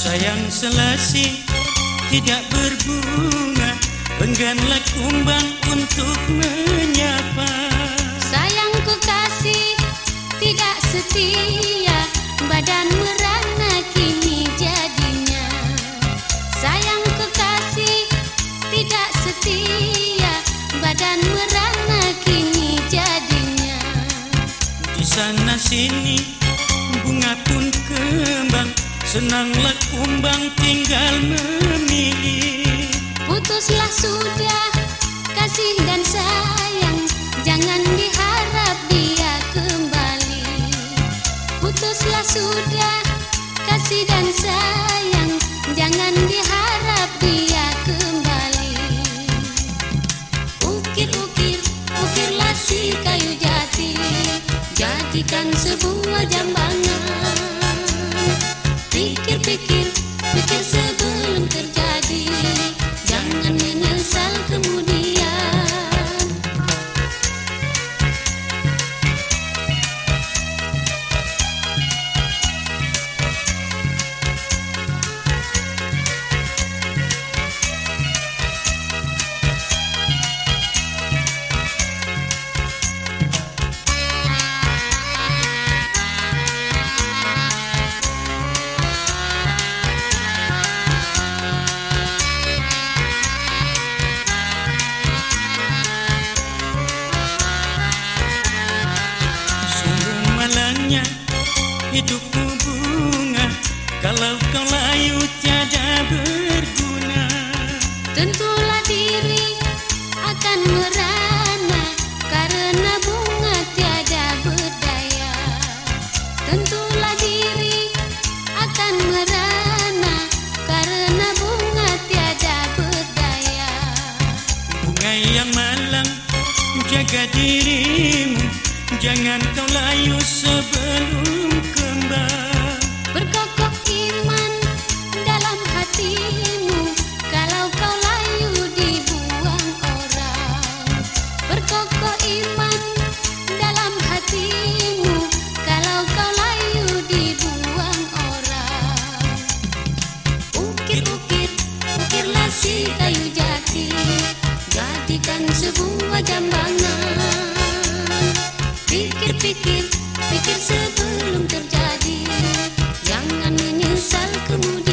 Sayang selasi tidak berbunga. Engganlah kumbang untuk menyapa. Sayangku kasih tidak setia Badan merana kini jadinya. Sayangku kasih tidak setia Badan merana kini jadinya. Di sana sini bunga pun kembang Senanglah kumbang tinggal memilih Putuslah sudah kasih dan sayang. Jangan diharap dia kembali. Putuslah sudah kasih dan sayang. Jangan diharap dia kembali. Ukir-ukir, ukirlah si kayu jati. Jadikan sebuah jambangan Pikir-pikir, pikir hidupmu bunga. Kalau kau layu tiada berguna. Tentulah diri akan merana. Karena bunga tiada berdaya. Tentulah diri akan merana. Karena bunga tiada berdaya. Bunga yang malang jaga dirimu. Jangan kau layu sebelum Jadikan sebuah jambangan. Pikir-pikir, pikir sebelum terjadi. Jangan menyesal kemudian